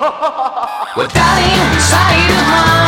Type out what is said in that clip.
Without inside of my